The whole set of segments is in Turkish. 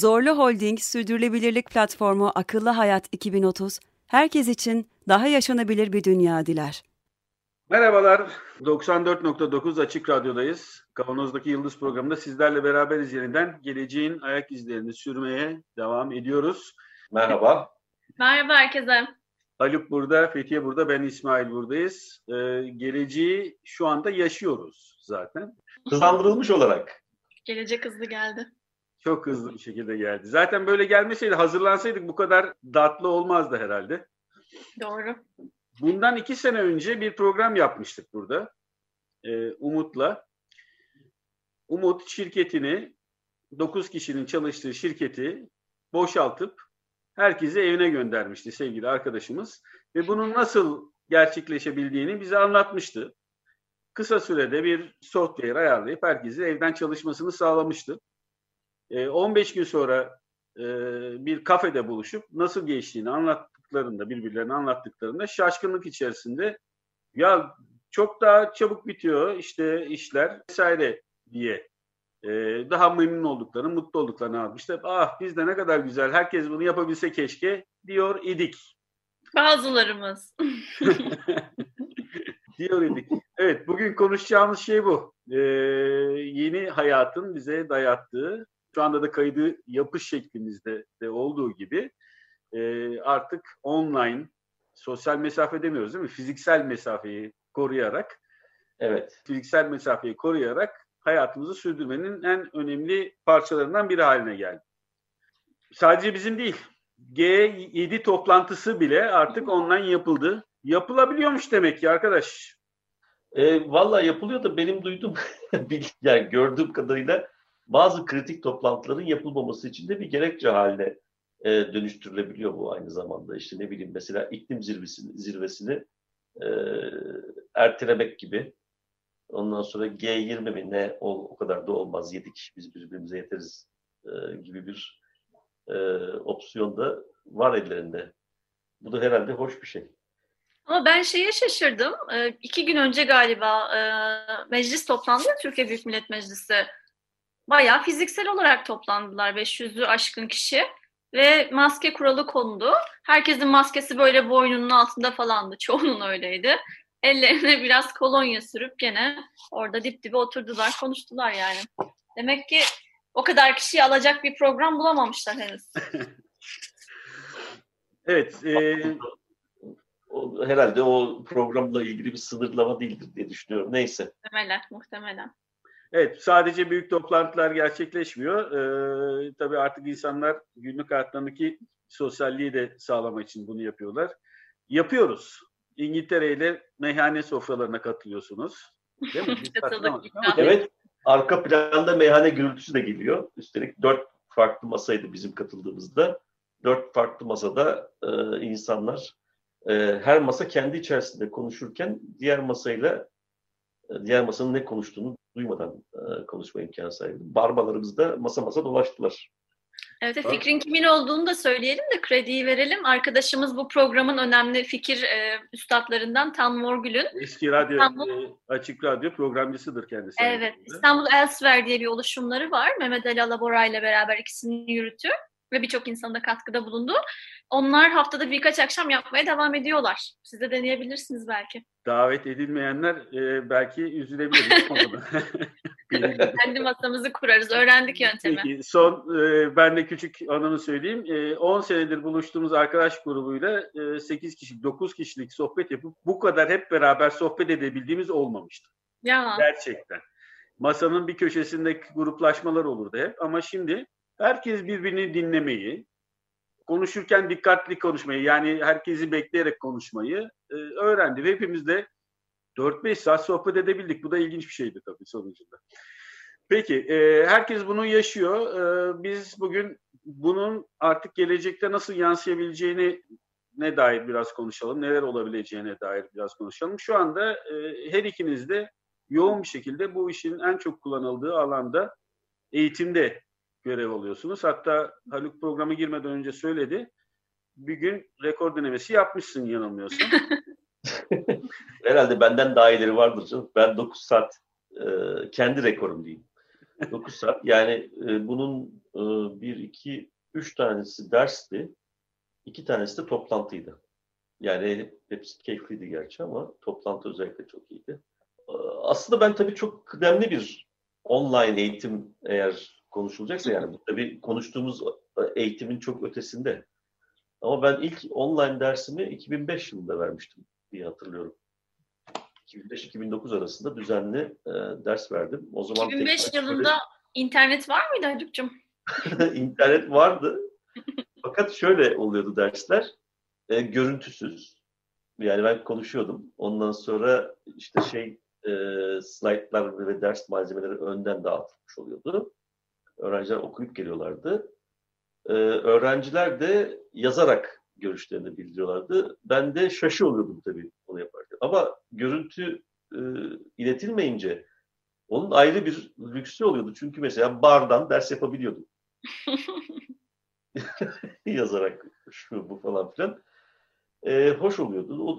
Zorlu Holding Sürdürülebilirlik Platformu Akıllı Hayat 2030, herkes için daha yaşanabilir bir dünya diler. Merhabalar, 94.9 Açık Radyo'dayız. Kavanozdaki Yıldız programında sizlerle beraberiz yeniden. Geleceğin ayak izlerini sürmeye devam ediyoruz. Merhaba. Merhaba herkese. Haluk burada, Fethiye burada, ben İsmail buradayız. Ee, geleceği şu anda yaşıyoruz zaten. Hızlandırılmış olarak. Gelecek hızlı geldi. Çok hızlı bir şekilde geldi. Zaten böyle gelmeseydi, hazırlansaydık bu kadar datlı olmazdı herhalde. Doğru. Bundan iki sene önce bir program yapmıştık burada. Ee, Umut'la. Umut şirketini, 9 kişinin çalıştığı şirketi boşaltıp herkesi evine göndermişti sevgili arkadaşımız. Ve bunun nasıl gerçekleşebildiğini bize anlatmıştı. Kısa sürede bir software ayarlayıp herkesi evden çalışmasını sağlamıştı. 15 gün sonra bir kafede buluşup nasıl geçtiğini anlattıklarında, birbirlerine anlattıklarında şaşkınlık içerisinde ya çok daha çabuk bitiyor işte işler vesaire diye daha memnun olduklarını, mutlu olduklarını almışlar. Ah biz de ne kadar güzel, herkes bunu yapabilse keşke diyor idik. Bazılarımız. diyor idik. Evet, bugün konuşacağımız şey bu. Ee, yeni hayatın bize dayattığı, şu anda da kaydı yapış şeklimizde de olduğu gibi e, artık online, sosyal mesafe demiyoruz değil mi? Fiziksel mesafeyi koruyarak, evet. fiziksel mesafeyi koruyarak hayatımızı sürdürmenin en önemli parçalarından biri haline geldi. Sadece bizim değil, G7 toplantısı bile artık online yapıldı. Yapılabiliyormuş demek ki arkadaş. E, Valla yapılıyor da benim duydum, yani gördüğüm kadarıyla bazı kritik toplantıların yapılmaması için de bir gerekçe haline e, dönüştürülebiliyor bu aynı zamanda. İşte ne bileyim mesela iklim zirvesini, zirvesini e, ertelemek gibi. Ondan sonra G20 mi ne o, o kadar da olmaz. Yedi kişi biz birbirimize yeteriz e, gibi bir e, opsiyon da var ellerinde. Bu da herhalde hoş bir şey. Ama ben şeye şaşırdım. E, iki gün önce galiba e, meclis toplandı Türkiye Büyük Millet Meclisi. Bayağı fiziksel olarak toplandılar 500'ü aşkın kişi. Ve maske kuralı kondu. Herkesin maskesi böyle boynunun altında falandı. Çoğunun öyleydi. Ellerine biraz kolonya sürüp gene orada dip dibe oturdular, konuştular yani. Demek ki o kadar kişiyi alacak bir program bulamamışlar henüz. evet. E... Herhalde o programla ilgili bir sınırlama değildir diye düşünüyorum. Neyse. Muhtemelen, muhtemelen. Evet, sadece büyük toplantılar gerçekleşmiyor. Ee, tabii artık insanlar günlük hayatlarındaki sosyalliği de sağlamak için bunu yapıyorlar. Yapıyoruz. İngiltere ile meyhane sofralarına katılıyorsunuz. Değil mi? evet, arka planda meyhane gürültüsü de geliyor. Üstelik dört farklı masaydı bizim katıldığımızda. Dört farklı masada e, insanlar, e, her masa kendi içerisinde konuşurken diğer masayla diğer masanın ne konuştuğunu duymadan e, konuşma imkanı sahibi. Barbalarımız da masa masa dolaştılar. Evet, fikrin kimin olduğunu da söyleyelim de krediyi verelim. Arkadaşımız bu programın önemli fikir e, üstadlarından Tan Morgül'ün. Eski radyo, İstanbul, e, açık radyo programcısıdır kendisi. Evet, İstanbul Elsewhere diye bir oluşumları var. Mehmet Ali Alabora ile beraber ikisini yürütüyor ve birçok insana da katkıda bulundu. Onlar haftada birkaç akşam yapmaya devam ediyorlar. Siz de deneyebilirsiniz belki. Davet edilmeyenler e, belki üzülebilir. Kendi masamızı kurarız. Öğrendik yöntemi. Peki, son e, ben de küçük anımı söyleyeyim. E, 10 senedir buluştuğumuz arkadaş grubuyla e, 8 kişilik, 9 kişilik sohbet yapıp bu kadar hep beraber sohbet edebildiğimiz olmamıştı. Ya. Gerçekten. Masanın bir köşesinde gruplaşmalar olurdu hep ama şimdi herkes birbirini dinlemeyi, konuşurken dikkatli konuşmayı yani herkesi bekleyerek konuşmayı e, öğrendi. Ve hepimiz de 4-5 saat sohbet edebildik. Bu da ilginç bir şeydi tabii sonucunda. Peki, e, herkes bunu yaşıyor. E, biz bugün bunun artık gelecekte nasıl yansıyabileceğini ne dair biraz konuşalım, neler olabileceğine dair biraz konuşalım. Şu anda e, her ikiniz de yoğun bir şekilde bu işin en çok kullanıldığı alanda eğitimde görev alıyorsunuz. Hatta Haluk programı girmeden önce söyledi. Bir gün rekor denemesi yapmışsın yanılmıyorsam. Herhalde benden daha iyileri vardır canım. Ben 9 saat e, kendi rekorum diyeyim. 9 saat. Yani e, bunun e, 1, 2, 3 tanesi dersti. iki tanesi de toplantıydı. Yani hepsi keyifliydi gerçi ama toplantı özellikle çok iyiydi. E, aslında ben tabii çok kıdemli bir online eğitim eğer konuşulacaksa yani bu tabii konuştuğumuz eğitimin çok ötesinde. Ama ben ilk online dersimi 2005 yılında vermiştim diye hatırlıyorum. 2005-2009 arasında düzenli e, ders verdim. O zaman 2005 yılında böyle... internet var mıydı Haluk'cum? İnternet vardı. Fakat şöyle oluyordu dersler. E, görüntüsüz. Yani ben konuşuyordum. Ondan sonra işte şey e, slaytlar ve ders malzemeleri önden dağıtılmış oluyordu. Öğrenciler okuyup geliyorlardı. E, öğrenciler de yazarak görüşlerini bildiriyorlardı. Ben de şaşı oluyordum tabii onu yaparken. Ama görüntü e, iletilmeyince onun ayrı bir lüksü oluyordu. Çünkü mesela bardan ders yapabiliyordum. Yazarak şu bu falan filan. E, hoş oluyordu. O,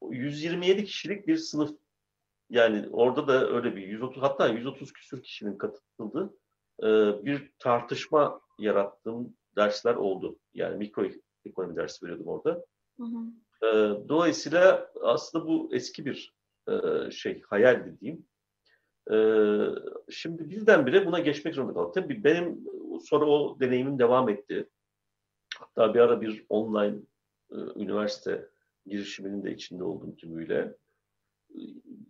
o 127 kişilik bir sınıf yani orada da öyle bir 130 hatta 130 küsür kişinin katıldığı e, bir tartışma yarattığım dersler oldu. Yani mikro ekonomi dersi veriyordum orada. Hı hı. E, dolayısıyla aslında bu eski bir e, şey, hayal dediğim. E, şimdi birdenbire buna geçmek zorunda kaldım. Tabii benim sonra o deneyimim devam etti. Hatta bir ara bir online e, üniversite girişiminin de içinde oldum tümüyle.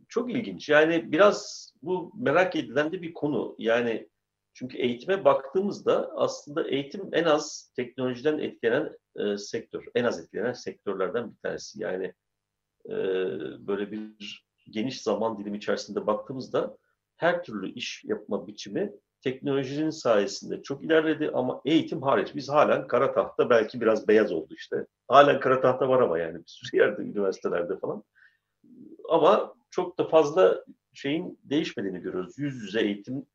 Çok ilginç. Yani biraz bu merak edilen de bir konu. Yani çünkü eğitime baktığımızda aslında eğitim en az teknolojiden etkilenen e, sektör. En az etkilenen sektörlerden bir tanesi. Yani e, böyle bir geniş zaman dilimi içerisinde baktığımızda her türlü iş yapma biçimi teknolojinin sayesinde çok ilerledi ama eğitim hariç. Biz halen kara tahta belki biraz beyaz oldu işte. Halen kara tahta var ama yani bir sürü yerde üniversitelerde falan. Ama çok da fazla şeyin değişmediğini görüyoruz. Yüz yüze eğitim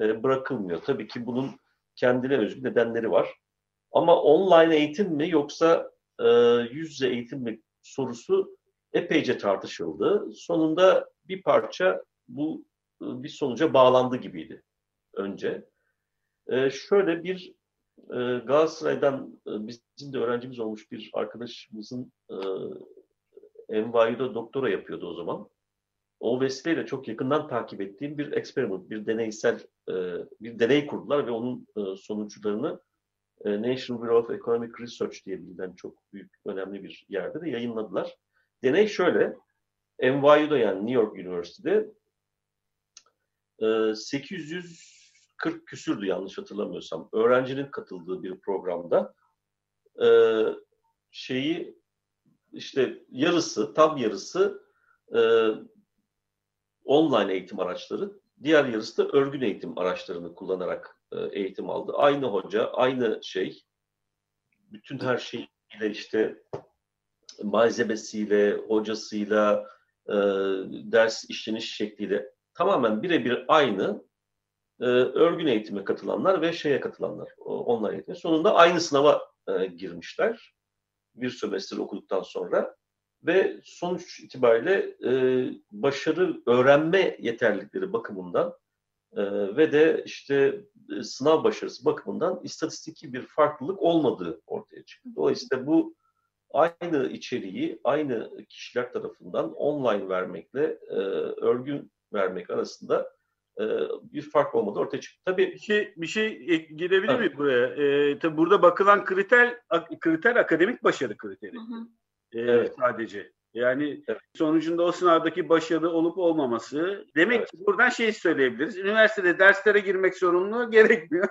e, bırakılmıyor. Tabii ki bunun kendine özgü nedenleri var. Ama online eğitim mi yoksa e, yüz yüze eğitim mi sorusu epeyce tartışıldı. Sonunda bir parça bu e, bir sonuca bağlandı gibiydi önce. şöyle bir Galatasaray'dan bizim de öğrencimiz olmuş bir arkadaşımızın e, NYU'da doktora yapıyordu o zaman o vesileyle çok yakından takip ettiğim bir experiment, bir deneysel e, bir deney kurdular ve onun e, sonuçlarını e, National Bureau of Economic Research diye bilinen çok büyük, önemli bir yerde de yayınladılar. Deney şöyle, NYU'da yani New York Üniversitesi'de 840 küsürdü yanlış hatırlamıyorsam. Öğrencinin katıldığı bir programda şeyi işte yarısı, tam yarısı online eğitim araçları, diğer yarısı da örgün eğitim araçlarını kullanarak e, eğitim aldı. Aynı hoca, aynı şey, bütün her şeyle işte malzemesiyle, hocasıyla, e, ders işleniş şekliyle tamamen birebir aynı e, örgün eğitime katılanlar ve şeye katılanlar, online eğitime. Sonunda aynı sınava e, girmişler bir sömestr okuduktan sonra ve sonuç itibariyle e, başarı öğrenme yeterlilikleri bakımından e, ve de işte e, sınav başarısı bakımından istatistiki bir farklılık olmadığı ortaya çıktı. Dolayısıyla bu aynı içeriği aynı kişiler tarafından online vermekle e, örgün vermek arasında e, bir fark olmadı ortaya çıktı. Tabii bir şey bir şey girebilir evet. mi buraya? E, tabii burada bakılan kriter kriter akademik başarı kriteri. Hı hı. Ee, evet. sadece. Yani evet. sonucunda o sınavdaki başarı olup olmaması. Demek evet. ki buradan şey söyleyebiliriz. Üniversitede derslere girmek zorunlu gerekmiyor.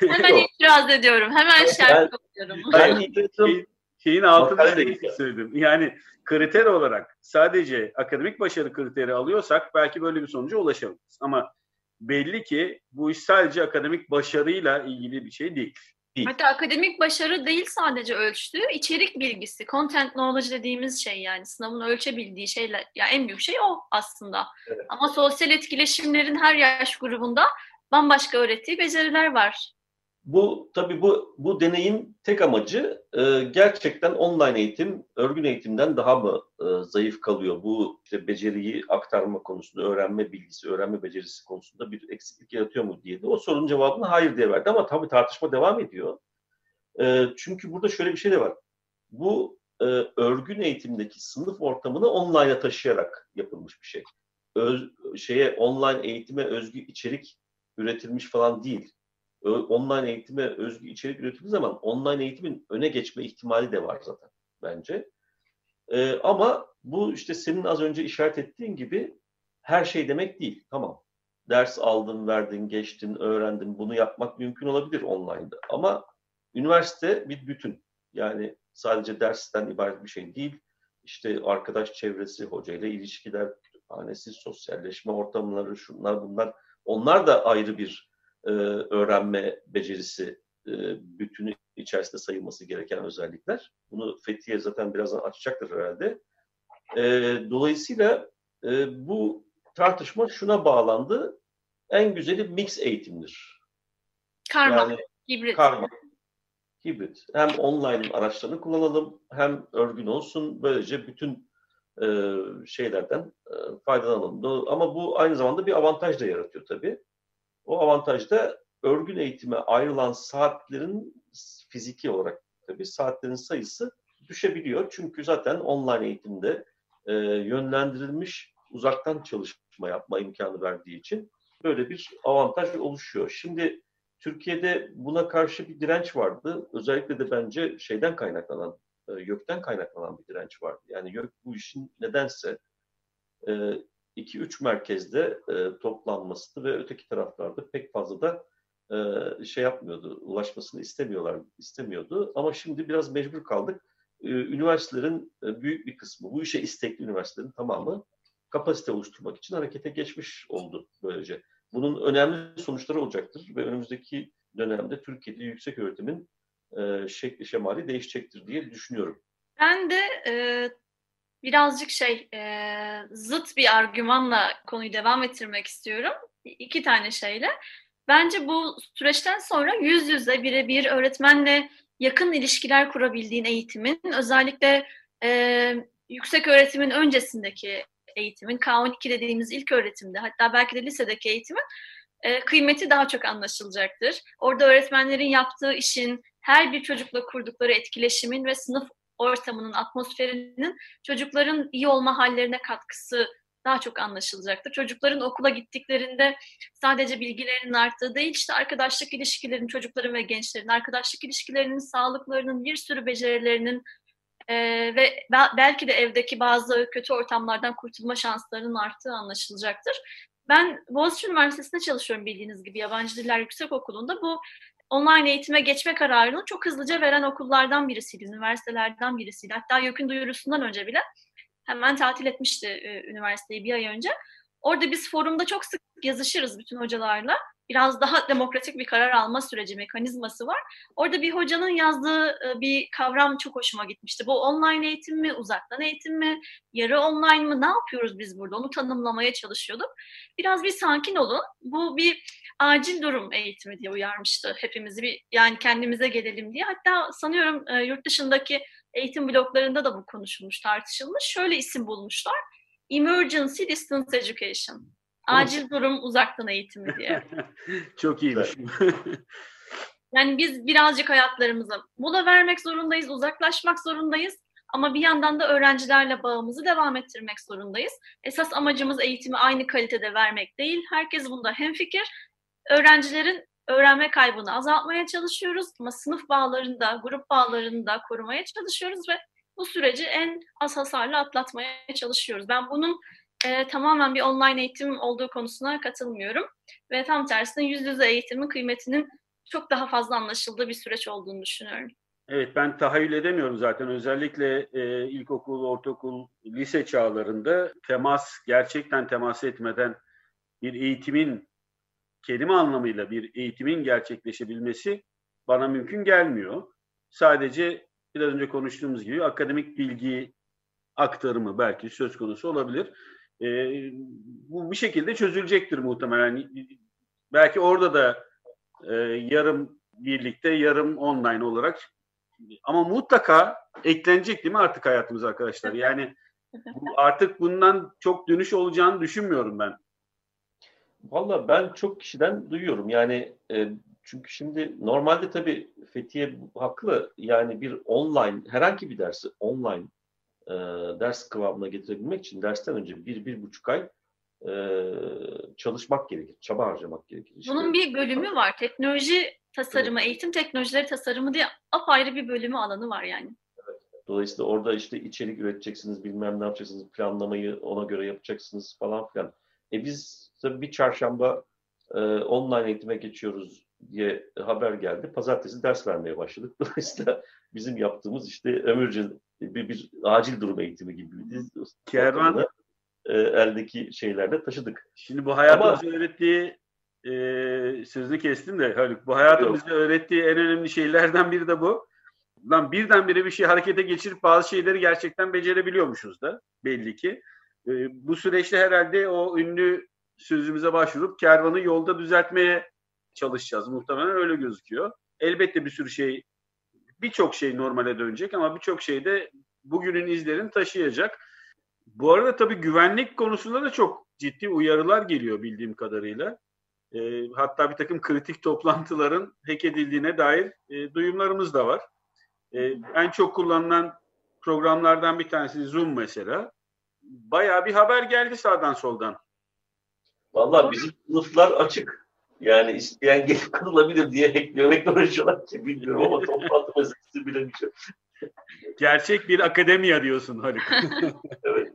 Hemen itiraz ediyorum. Hemen şart koyuyorum. Ben, ben şey, şeyin altında söyledim. Yani kriter olarak sadece akademik başarı kriteri alıyorsak belki böyle bir sonuca ulaşabiliriz. Ama belli ki bu iş sadece akademik başarıyla ilgili bir şey değil. Hatta akademik başarı değil sadece ölçtüğü, içerik bilgisi, content knowledge dediğimiz şey yani sınavın ölçebildiği şeyler, ya en büyük şey o aslında. Evet. Ama sosyal etkileşimlerin her yaş grubunda bambaşka öğrettiği beceriler var. Bu tabii bu bu deneyin tek amacı e, gerçekten online eğitim örgün eğitimden daha mı e, zayıf kalıyor? Bu işte beceriyi aktarma konusunda, öğrenme bilgisi, öğrenme becerisi konusunda bir eksiklik yaratıyor mu diye de o sorunun cevabını hayır diye verdi ama tabii tartışma devam ediyor. E, çünkü burada şöyle bir şey de var. Bu e, örgün eğitimdeki sınıf ortamını online'a taşıyarak yapılmış bir şey. Öz, şeye online eğitime özgü içerik üretilmiş falan değil online eğitime özgü içerik üretildiği zaman online eğitimin öne geçme ihtimali de var zaten bence. Ee, ama bu işte senin az önce işaret ettiğin gibi her şey demek değil. Tamam. Ders aldın, verdin, geçtin, öğrendin. Bunu yapmak mümkün olabilir online'da. Ama üniversite bir bütün. Yani sadece dersten ibaret bir şey değil. İşte arkadaş çevresi, hocayla ilişkiler, kütüphanesi, sosyalleşme ortamları, şunlar bunlar. Onlar da ayrı bir e, öğrenme becerisi e, bütünü içerisinde sayılması gereken özellikler. Bunu Fethiye zaten birazdan açacaktır herhalde. E, dolayısıyla e, bu tartışma şuna bağlandı. En güzeli mix eğitimdir. Karma, yani, hibrit. Karma, hibrit. Hem online araçlarını kullanalım hem örgün olsun. Böylece bütün e, şeylerden e, faydalanalım. Ama bu aynı zamanda bir avantaj da yaratıyor tabii. O avantajda örgün eğitime ayrılan saatlerin fiziki olarak tabii saatlerin sayısı düşebiliyor. Çünkü zaten online eğitimde e, yönlendirilmiş uzaktan çalışma yapma imkanı verdiği için böyle bir avantaj oluşuyor. Şimdi Türkiye'de buna karşı bir direnç vardı. Özellikle de bence şeyden kaynaklanan, e, YÖK'ten kaynaklanan bir direnç vardı. Yani YÖK bu işin nedense e, 2-3 merkezde e, toplanmasını ve öteki taraflarda pek fazla da e, şey yapmıyordu, ulaşmasını istemiyorlar, istemiyordu. Ama şimdi biraz mecbur kaldık. E, üniversitelerin e, büyük bir kısmı, bu işe istekli üniversitelerin tamamı kapasite oluşturmak için harekete geçmiş oldu böylece. Bunun önemli sonuçları olacaktır ve önümüzdeki dönemde Türkiye'de yüksek öğretimin e, şekli şemali değişecektir diye düşünüyorum. Ben de e, birazcık şey e, zıt bir argümanla konuyu devam ettirmek istiyorum. İki tane şeyle. Bence bu süreçten sonra yüz yüze birebir öğretmenle yakın ilişkiler kurabildiğin eğitimin özellikle e, yüksek öğretimin öncesindeki eğitimin K12 dediğimiz ilk öğretimde hatta belki de lisedeki eğitimin e, kıymeti daha çok anlaşılacaktır. Orada öğretmenlerin yaptığı işin her bir çocukla kurdukları etkileşimin ve sınıf ortamının, atmosferinin çocukların iyi olma hallerine katkısı daha çok anlaşılacaktır. Çocukların okula gittiklerinde sadece bilgilerinin arttığı değil, işte arkadaşlık ilişkilerinin, çocukların ve gençlerin arkadaşlık ilişkilerinin, sağlıklarının, bir sürü becerilerinin e, ve belki de evdeki bazı kötü ortamlardan kurtulma şanslarının arttığı anlaşılacaktır. Ben Boğaziçi Üniversitesi'nde çalışıyorum bildiğiniz gibi Yabancı Diller Yüksek Okulu'nda. Bu online eğitime geçme kararını çok hızlıca veren okullardan birisiydi, üniversitelerden birisiydi. Hatta YÖK'ün duyurusundan önce bile hemen tatil etmişti e, üniversiteyi bir ay önce. Orada biz forumda çok sık yazışırız bütün hocalarla. Biraz daha demokratik bir karar alma süreci mekanizması var. Orada bir hocanın yazdığı e, bir kavram çok hoşuma gitmişti. Bu online eğitim mi, uzaktan eğitim mi, yarı online mı, ne yapıyoruz biz burada? Onu tanımlamaya çalışıyorduk. Biraz bir sakin olun. Bu bir acil durum eğitimi diye uyarmıştı hepimizi bir yani kendimize gelelim diye. Hatta sanıyorum e, yurt dışındaki eğitim bloklarında da bu konuşulmuş, tartışılmış. Şöyle isim bulmuşlar. Emergency Distance Education. Acil durum uzaktan eğitimi diye. Çok iyiymiş. yani biz birazcık hayatlarımıza mola vermek zorundayız, uzaklaşmak zorundayız. Ama bir yandan da öğrencilerle bağımızı devam ettirmek zorundayız. Esas amacımız eğitimi aynı kalitede vermek değil. Herkes bunda hemfikir öğrencilerin öğrenme kaybını azaltmaya çalışıyoruz ama sınıf bağlarını da, grup bağlarını da korumaya çalışıyoruz ve bu süreci en az hasarlı atlatmaya çalışıyoruz. Ben bunun e, tamamen bir online eğitim olduğu konusuna katılmıyorum ve tam tersine yüz yüze eğitimin kıymetinin çok daha fazla anlaşıldığı bir süreç olduğunu düşünüyorum. Evet ben tahayyül edemiyorum zaten özellikle e, ilkokul, ortaokul, lise çağlarında temas gerçekten temas etmeden bir eğitimin kelime anlamıyla bir eğitimin gerçekleşebilmesi bana mümkün gelmiyor. Sadece biraz önce konuştuğumuz gibi akademik bilgi aktarımı belki söz konusu olabilir. E, bu bir şekilde çözülecektir muhtemelen. Belki orada da e, yarım birlikte, yarım online olarak ama mutlaka eklenecek değil mi artık hayatımız arkadaşlar? Yani bu, artık bundan çok dönüş olacağını düşünmüyorum ben. Valla ben çok kişiden duyuyorum. Yani e, çünkü şimdi normalde tabii Fethiye haklı. Yani bir online, herhangi bir dersi online e, ders kıvamına getirebilmek için dersten önce bir, bir buçuk ay e, çalışmak gerekir. Çaba harcamak gerekir. İşte, Bunun bir bölümü var. Teknoloji tasarımı, evet. eğitim teknolojileri tasarımı diye apayrı bir bölümü alanı var yani. Evet. Dolayısıyla orada işte içerik üreteceksiniz, bilmem ne yapacaksınız, planlamayı ona göre yapacaksınız falan filan. E biz tabii bir çarşamba e, online eğitime geçiyoruz diye haber geldi. Pazartesi ders vermeye başladık. Dolayısıyla bizim yaptığımız işte emergency bir, bir acil durum eğitimi gibi bir Kervan e, eldeki şeylerle taşıdık. Şimdi bu hayatımızı Ama, öğrettiği e, sözünü kestim de Haluk. Bu hayatımızda öğrettiği en önemli şeylerden biri de bu. Lan birdenbire bir şey harekete geçirip bazı şeyleri gerçekten becerebiliyormuşuz da belli ki. E, bu süreçte herhalde o ünlü sözümüze başvurup kervanı yolda düzeltmeye çalışacağız. Muhtemelen öyle gözüküyor. Elbette bir sürü şey, birçok şey normale dönecek ama birçok şey de bugünün izlerini taşıyacak. Bu arada tabii güvenlik konusunda da çok ciddi uyarılar geliyor bildiğim kadarıyla. E, hatta bir takım kritik toplantıların hack edildiğine dair e, duyumlarımız da var. E, en çok kullanılan programlardan bir tanesi Zoom mesela. Bayağı bir haber geldi sağdan soldan. Vallahi bizim sınıflar açık. Yani isteyen gelip katılabilir diye hacklemekle uğraşıyorlar ki bilmiyorum ama toplantı meselesi bilemeyeceğim. Gerçek bir akademiya diyorsun Haluk. evet.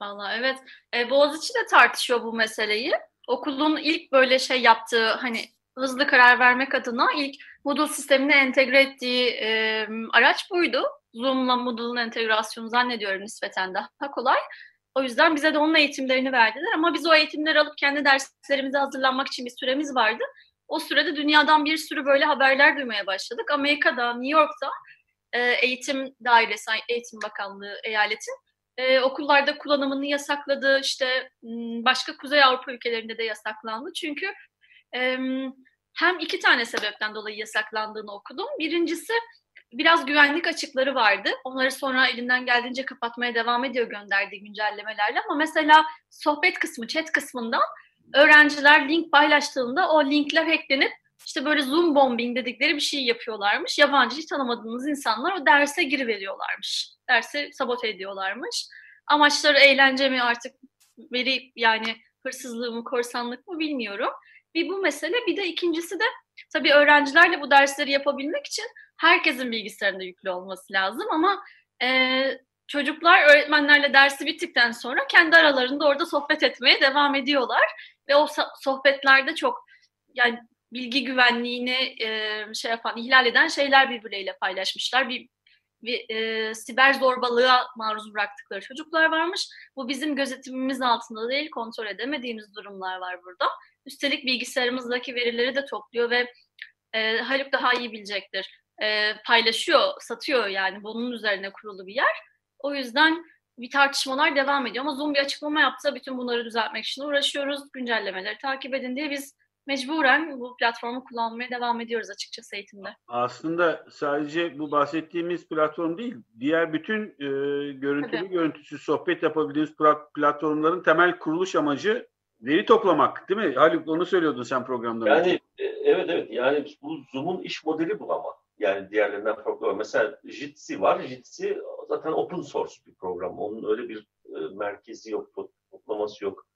Vallahi evet. E, Boğaziçi de tartışıyor bu meseleyi okulun ilk böyle şey yaptığı hani hızlı karar vermek adına ilk Moodle sistemine entegre ettiği e, araç buydu. Zoom'la Moodle'ın entegrasyonu zannediyorum nispeten daha kolay. O yüzden bize de onun eğitimlerini verdiler ama biz o eğitimleri alıp kendi derslerimize hazırlanmak için bir süremiz vardı. O sürede dünyadan bir sürü böyle haberler duymaya başladık. Amerika'da, New York'ta e, eğitim dairesi, eğitim bakanlığı eyaletin e, okullarda kullanımını yasakladı. İşte başka Kuzey Avrupa ülkelerinde de yasaklandı. Çünkü e, hem iki tane sebepten dolayı yasaklandığını okudum. Birincisi biraz güvenlik açıkları vardı. Onları sonra elinden geldiğince kapatmaya devam ediyor gönderdiği güncellemelerle. Ama mesela sohbet kısmı, chat kısmından öğrenciler link paylaştığında o linkler hacklenip işte böyle Zoom bombing dedikleri bir şey yapıyorlarmış. Yabancı hiç tanımadığınız insanlar o derse giriveriyorlarmış. Dersi sabote ediyorlarmış. Amaçları eğlence mi artık veri yani hırsızlığı mı korsanlık mı bilmiyorum. Bir bu mesele bir de ikincisi de tabii öğrencilerle bu dersleri yapabilmek için herkesin bilgisayarında yüklü olması lazım ama e, çocuklar öğretmenlerle dersi bittikten sonra kendi aralarında orada sohbet etmeye devam ediyorlar ve o sohbetlerde çok yani bilgi güvenliğini e, şey yapan, ihlal eden şeyler birbirleriyle paylaşmışlar. Bir, bir e, siber zorbalığa maruz bıraktıkları çocuklar varmış. Bu bizim gözetimimiz altında değil, kontrol edemediğimiz durumlar var burada. Üstelik bilgisayarımızdaki verileri de topluyor ve e, Haluk daha iyi bilecektir. E, paylaşıyor, satıyor yani bunun üzerine kurulu bir yer. O yüzden bir tartışmalar devam ediyor ama Zoom bir açıklama yaptı. Bütün bunları düzeltmek için uğraşıyoruz. Güncellemeleri takip edin diye biz mecburen bu platformu kullanmaya devam ediyoruz açıkçası eğitimde. Aslında sadece bu bahsettiğimiz platform değil, diğer bütün e, görüntülü Tabii. görüntüsüz sohbet yapabildiğimiz platformların temel kuruluş amacı veri toplamak değil mi? Haluk onu söylüyordun sen programda. Yani e, evet evet yani bu Zoom'un iş modeli bu ama. Yani diğerlerinden farklı. Mesela Jitsi var. Jitsi zaten open source bir program. Onun öyle bir e, merkezi yok, toplaması yok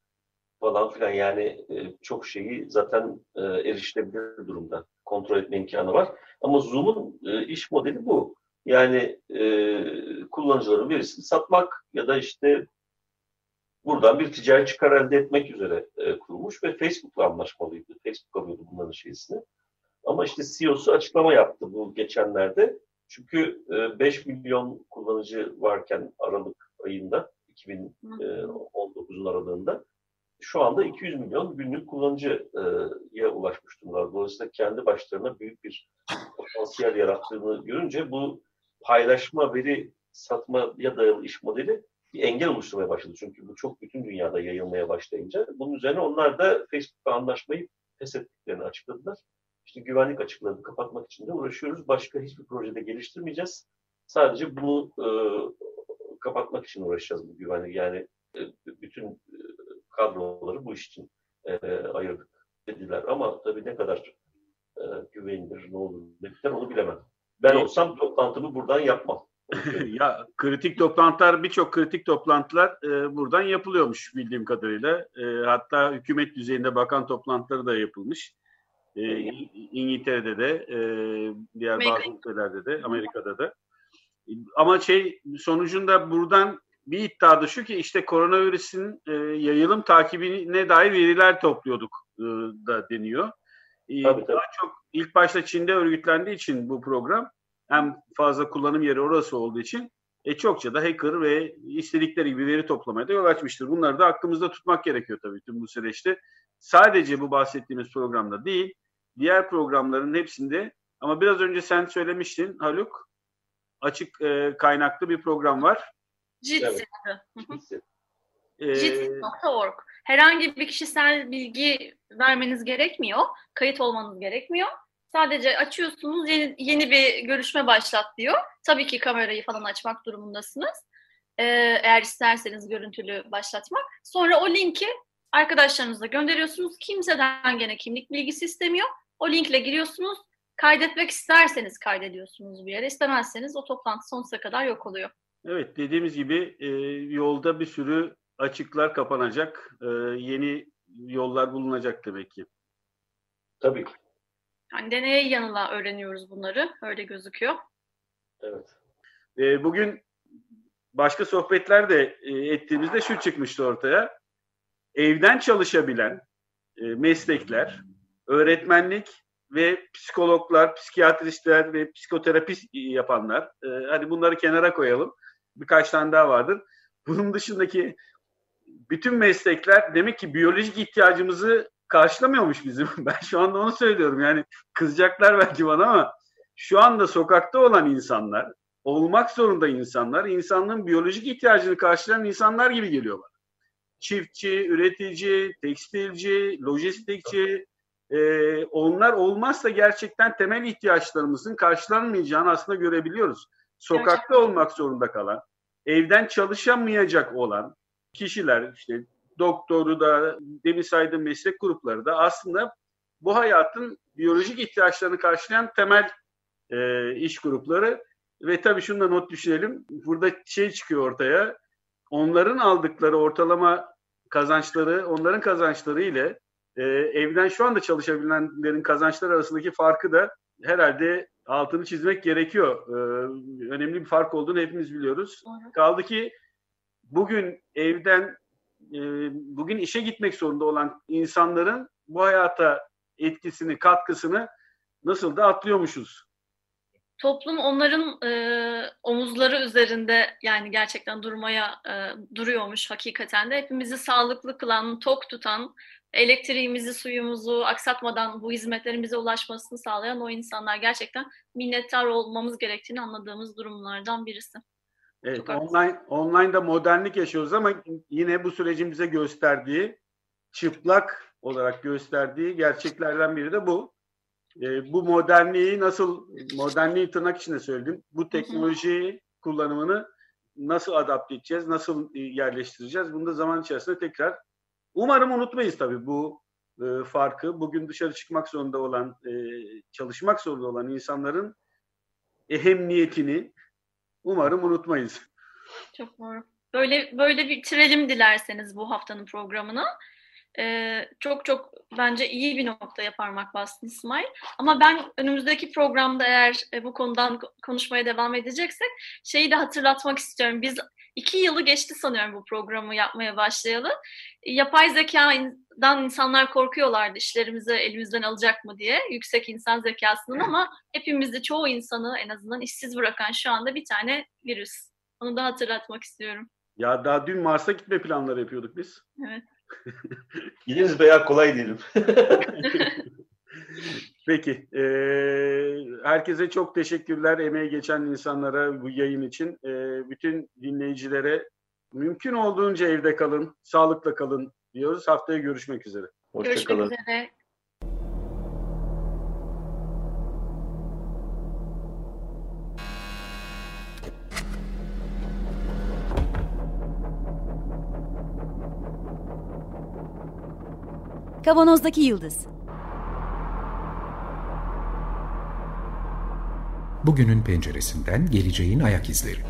falan filan yani e, çok şeyi zaten e, erişilebilir durumda. Kontrol etme imkanı var. Ama Zoom'un e, iş modeli bu. Yani e, kullanıcıların verisini satmak ya da işte buradan bir ticari çıkar elde etmek üzere e, kurulmuş ve Facebook'la anlaşmalıydı. Facebook alıyordu bunların şeysini. Ama işte CEO'su açıklama yaptı bu geçenlerde. Çünkü e, 5 milyon kullanıcı varken Aralık ayında 2019'un aralığında şu anda 200 milyon günlük kullanıcıya ulaşmış durumlar. Dolayısıyla kendi başlarına büyük bir potansiyel yarattığını görünce bu paylaşma, veri satmaya dayalı iş modeli bir engel oluşturmaya başladı. Çünkü bu çok bütün dünyada yayılmaya başlayınca. Bunun üzerine onlar da Facebook'la anlaşmayı pes ettiklerini açıkladılar. İşte güvenlik açıklarını kapatmak için de uğraşıyoruz. Başka hiçbir projede geliştirmeyeceğiz. Sadece bunu e, kapatmak için uğraşacağız bu güvenlik. Yani e, bütün e, kadroları bu iş için e, ayırdık dediler. Ama tabii ne kadar e, güvenilir, ne olur, ne biter onu bilemem. Ben olsam toplantımı buradan yapmam. ya kritik toplantılar birçok kritik toplantılar e, buradan yapılıyormuş bildiğim kadarıyla. E, hatta hükümet düzeyinde bakan toplantıları da yapılmış. E, İngiltere'de de, e, diğer Amerika. bazı ülkelerde de, Amerika'da da. Ama şey sonucunda buradan bir iddia da şu ki işte koronavirüsün e, yayılım takibine dair veriler topluyorduk e, da deniyor. E, tabii, tabii. Daha çok ilk başta Çin'de örgütlendiği için bu program en fazla kullanım yeri orası olduğu için e, çokça da hacker ve istedikleri gibi veri toplamaya da yol açmıştır. Bunları da aklımızda tutmak gerekiyor tabii tüm bu süreçte. Sadece bu bahsettiğimiz programda değil, diğer programların hepsinde ama biraz önce sen söylemiştin Haluk, açık e, kaynaklı bir program var. Jitsi evet. Jitsi.org. Herhangi bir kişisel bilgi vermeniz gerekmiyor, kayıt olmanız gerekmiyor. Sadece açıyorsunuz, yeni, yeni bir görüşme başlat diyor. Tabii ki kamerayı falan açmak durumundasınız. Ee, eğer isterseniz görüntülü başlatmak. Sonra o linki arkadaşlarınıza gönderiyorsunuz. Kimseden gene kimlik bilgisi istemiyor. O linkle giriyorsunuz. Kaydetmek isterseniz kaydediyorsunuz bir yere. İstemezseniz o toplantı sonsuza kadar yok oluyor. Evet dediğimiz gibi e, yolda bir sürü açıklar kapanacak. E, yeni yollar bulunacak demek ki. Tabii ki. Yani deneye yanıla öğreniyoruz bunları. Öyle gözüküyor. Evet. E, bugün başka sohbetler de e, ettiğimizde şu çıkmıştı ortaya. Evden çalışabilen e, meslekler, öğretmenlik ve psikologlar, psikiyatristler ve psikoterapist yapanlar. E, hadi bunları kenara koyalım. Birkaç tane daha vardır. Bunun dışındaki bütün meslekler demek ki biyolojik ihtiyacımızı karşılamıyormuş bizim. Ben şu anda onu söylüyorum. Yani kızacaklar belki bana ama şu anda sokakta olan insanlar, olmak zorunda insanlar, insanlığın biyolojik ihtiyacını karşılayan insanlar gibi geliyor bana. Çiftçi, üretici, tekstilci, lojistikçi, e, onlar olmazsa gerçekten temel ihtiyaçlarımızın karşılanmayacağını aslında görebiliyoruz. Sokakta gerçekten. olmak zorunda kalan, evden çalışamayacak olan kişiler, işte doktoru da, demin saydığım meslek grupları da aslında bu hayatın biyolojik ihtiyaçlarını karşılayan temel e, iş grupları ve tabii şunu da not düşünelim. Burada şey çıkıyor ortaya. Onların aldıkları ortalama kazançları, onların kazançları ile e, evden şu anda çalışabilenlerin kazançları arasındaki farkı da herhalde altını çizmek gerekiyor. E, önemli bir fark olduğunu hepimiz biliyoruz. Kaldı ki bugün evden e, bugün işe gitmek zorunda olan insanların bu hayata etkisini, katkısını nasıl da atlıyormuşuz. Toplum onların e, omuzları üzerinde yani gerçekten durmaya e, duruyormuş hakikaten de. Hepimizi sağlıklı kılan, tok tutan, elektriğimizi, suyumuzu aksatmadan bu hizmetlerin bize ulaşmasını sağlayan o insanlar gerçekten minnettar olmamız gerektiğini anladığımız durumlardan birisi. Evet, online online'da modernlik yaşıyoruz ama yine bu sürecin bize gösterdiği çıplak olarak gösterdiği gerçeklerden biri de bu. E, bu modernliği nasıl modernliği tırnak içinde söyledim. Bu teknoloji kullanımını nasıl adapte edeceğiz, nasıl e, yerleştireceğiz? Bunu da zaman içerisinde tekrar umarım unutmayız tabii bu e, farkı. Bugün dışarı çıkmak zorunda olan, e, çalışmak zorunda olan insanların ehemmiyetini, Umarım unutmayız. Çok doğru. Böyle böyle bitirelim dilerseniz bu haftanın programını. Ee, çok çok bence iyi bir noktaya parmak bastın İsmail. Ama ben önümüzdeki programda eğer e, bu konudan konuşmaya devam edeceksek şeyi de hatırlatmak istiyorum. Biz iki yılı geçti sanıyorum bu programı yapmaya başlayalı. Yapay zekadan insanlar korkuyorlardı işlerimizi elimizden alacak mı diye. Yüksek insan zekasının ama hepimizi çoğu insanı en azından işsiz bırakan şu anda bir tane virüs. Onu da hatırlatmak istiyorum. Ya daha dün Mars'a gitme planları yapıyorduk biz. Evet. İdiniz veya kolay diyelim. Peki. E, herkese çok teşekkürler emeği geçen insanlara bu yayın için. E, bütün dinleyicilere mümkün olduğunca evde kalın, sağlıkla kalın diyoruz. Haftaya görüşmek üzere. Görüşmek üzere. Kavanozdaki Yıldız Bugünün penceresinden geleceğin ayak izleri.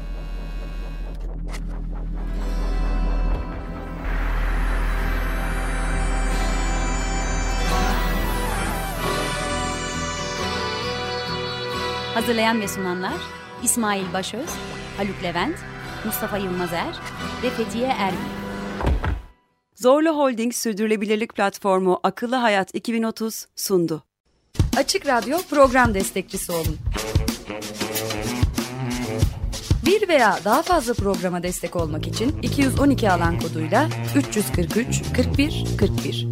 Hazırlayan ve sunanlar İsmail Başöz, Haluk Levent, Mustafa Yılmazer ve Fethiye Erbil. Zorlu Holding Sürdürülebilirlik Platformu Akıllı Hayat 2030 sundu. Açık Radyo program destekçisi olun. Bir veya daha fazla programa destek olmak için 212 alan koduyla 343 41 41.